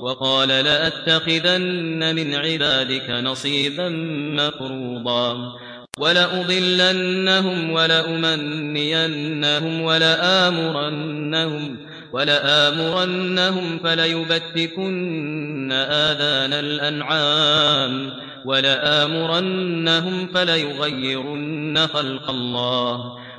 وقال لأتخذن من عبادك نصيبا مفروضا ولأضلنهم ولأمنينهم ولآمرنهم ولآمرنهم فليبتكن آذان الأنعام ولآمرنهم فليغيرن خلق الله